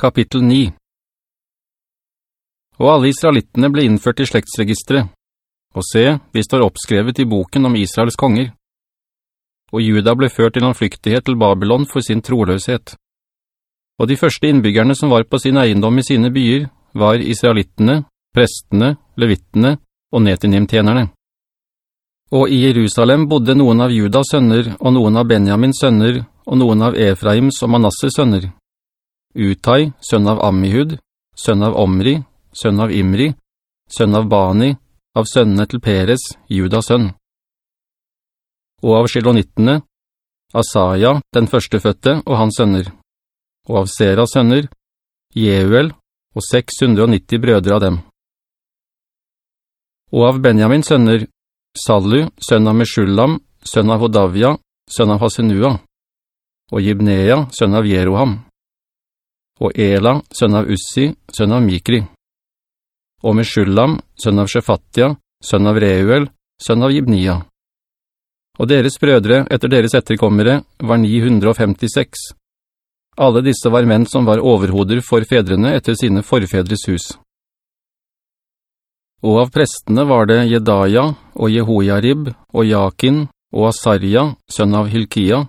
Kapittel 9 Og alle israelittene ble innført i slektsregistret, og se, vi står oppskrevet i boken om Israels konger. Og Juda ble ført til en flyktighet til Babylon for sin troløshet. Og de første innbyggerne som var på sin eiendom i sine byer, var israelittene, prestene, levittene og netinimtjenerne. Og i Jerusalem bodde noen av Judas sønner, og noen av Benjamins sønner, og noen av Efraims og Manasses sønner Utai, sønn av Ammihud, sønn av Omri, sønn av Imri, sønn av Bani, av sønnene til Peres, Judas sønn. Og av Shilonittene, Asaya, den førsteføtte, og hans sønner. Og av Seras sønner, Jeuel, og 690 brødre av dem. Og av Benjamins sønner, Sallu, sønn av Meshullam, sønn av Hodavia, sønn av Hasenua, og Gibnea, sønn av Jeroham og Ela, sønn av Ussi, sønn av Mikri, og Meshullam, sønn av Shefatia, sønn av Reuel, sønn av Gibnia. Og deres brødre etter deres etterkommere var 956. Alle disse var menn som var overhoder for fedrene etter sine forfedres hus. Og av prestene var det Jedaja og Jehoiarib og Jakin og Asarja, sønn av Hilkia,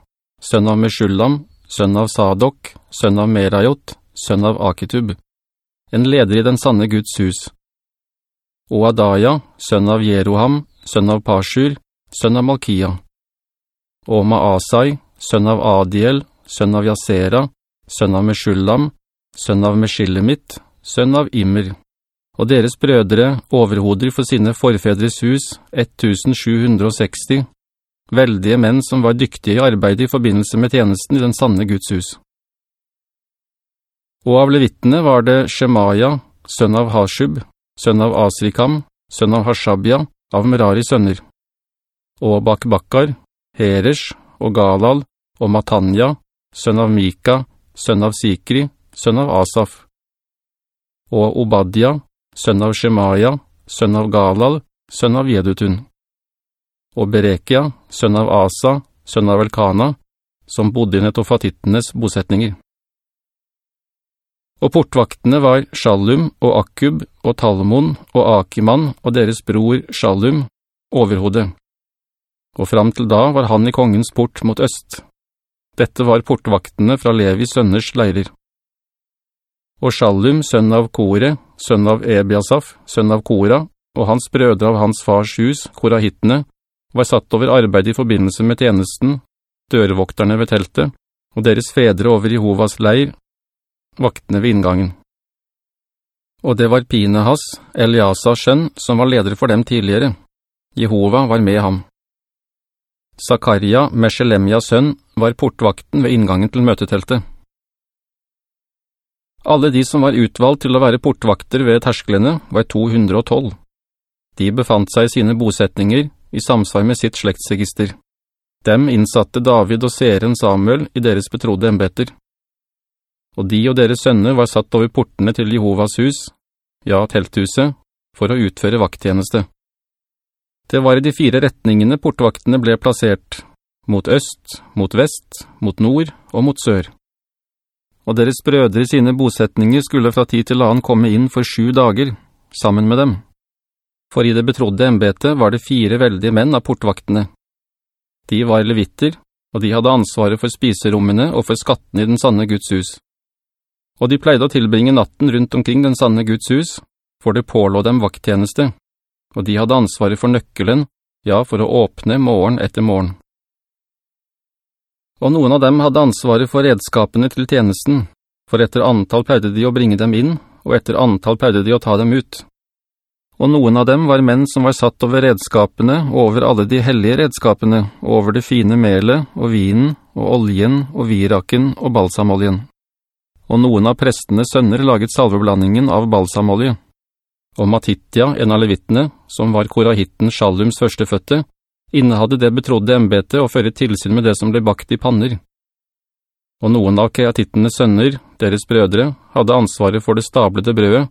sønn av Meshullam, sønn av Sadok, sønn av Merajot, sønn av Akitub, en leder i den sanne Guds hus. Og Adaya, sønn av Jeroham, sønn av Pashur, sønn av Malkia. Og Maasai, sønn av Adiel, sønn av Jasera, sønn av Meshullam, sønn av Meshillemit, sønn av Immer. Og deres brødre, overhoder for sine forfedres hus, 1760, veldige menn som var dyktige i arbeid i forbindelse med tjenesten i den sanne Guds hus. Og av levittene var det Shemaya, sønn av Hashub, sønn av Asrikam, sønn av Hashabia, av Merari sønner. Og Bakbakkar, Heresh og Galal og Matanya, sønn av Mika, sønn av Sikri, sønn av Asaf. Og Obadja, sønn av Shemaya, sønn av Galal, sønn av Jedutun. Og Berekia, sønn av Asa, sønn av Elkana, som bodde i netofatittenes bosetninger. Og portvaktene var Shallum og Akkub og Talmon og Akiman og deres bror Shallum, overhodet. Og fram til da var han i kongens port mot øst. Dette var portvaktene fra Levi sønners leirer. Og Shallum, sønn av Kore, sønn av Ebiasaf, sønn av Kora, og hans brødre av hans fars hus, Korahittene, var satt over arbeid i forbindelse med tjenesten, dørvokterne ved teltet, og deres fedre over Jehovas leir, vaktene ved inngangen. Og det var Pinehas, Eliasas sønn, som var leder for dem tidligere. Jehova var med ham. Zakaria, Meshelemias sønn, var portvakten ved inngangen til møteteltet. Alle de som var utvalgt til å være portvakter ved tersklene var 212. De befant seg i sine bosetninger i samsvar med sitt slektsregister. Dem innsatte David og Seren Samuel i deres betrodde embeter og de og deres sønner var satt over portene til Jehovas hus, ja, telthuset, for å utføre vakttjeneste. Det var i de fire retningene portvaktene ble plassert, mot øst, mot vest, mot nord og mot sør. Og deres brødre i sine bosetninger skulle fra tid til annen komme inn for sju dager, sammen med dem. For i det betrodde embetet var det fire veldige menn av portvaktene. De var levitter, og de hadde ansvaret for spiserommene og for skattene i den sanne Guds hus og de pleide å tilbringe natten rundt omkring den sanne Guds hus, for det pålå dem vakttjeneste, og de hadde ansvaret for nøkkelen, ja, for å åpne morgen etter morgen. Og noen av dem hadde ansvaret for redskapene til tjenesten, for etter antall pleide de å bringe dem inn, og etter antall pleide de å ta dem ut. Og noen av dem var menn som var satt over redskapene, over alle de hellige redskapene, over det fine melet, og vinen, og oljen, og viraken, og balsamoljen og noen av prestenes sønner laget salveblandingen av balsamolje. Og Matitja, en av levittene, som var korahitten Shallums førsteføtte, innehadde det betrodde embete å føre tilsyn med det som ble bakt i panner. Og noen av keatittenes sønner, deres brødre, hadde ansvaret for det stablede brødet,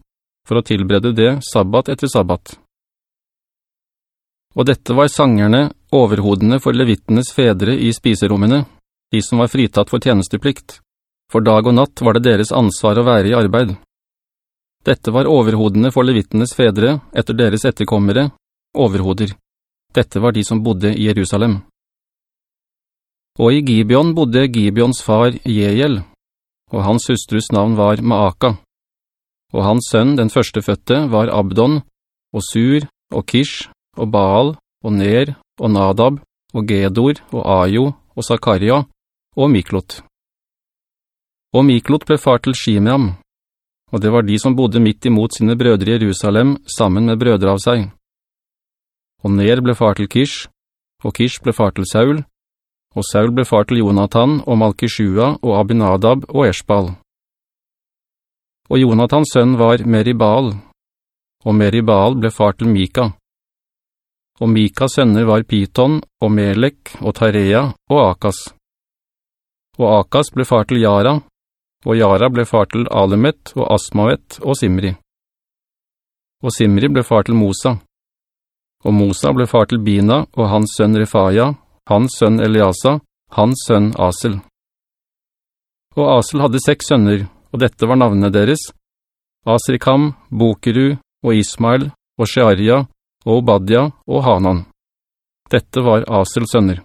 for å tilberede det sabbat etter sabbat. Og dette var sangerne, overhodene for levittenes fedre i spiserommene, de som var fritatt for tjenesteplikt for dag og natt var det deres ansvar å være i arbeid. Dette var overhodene for levittenes fedre, etter deres etterkommere, overhoder. Dette var de som bodde i Jerusalem. Og i Gibeon bodde Gibeons far Jejel, og hans hustrus navn var Maaka. Og hans sønn, den førsteføtte, var Abdon, og Sur, og Kish, og Baal, og Ner, og Nadab, og Gedor, og Ajo, og Zakaria, og Miklot. Og Miklot ble far til Shimeam, og det var de som bodde midt imot sine brødre i Jerusalem, sammen med brødre av seg. Og Ner ble far til Kish, og Kish ble far til Saul, og Saul ble far til Jonathan og Malkishua og Abinadab og Eshbal. Og Jonathans sønn var Meribal, og Meribal ble far til Mika. Og Mikas sønner var Piton og Melek og Tarea og Akas. Og Akas ble far til Jara, og Jara ble far til Alemet og Asmavet og Simri. Og Simri ble far til Mosa. Og Mosa ble far til Bina og hans sønn Refaja, hans sønn Eliasa, hans sønn Asel. Og Asel hadde seks sønner, og dette var navnene deres, Asrikam, Bokeru, og Ismail og Shearia, og Obadja, og Hanan. Dette var Asels sønner.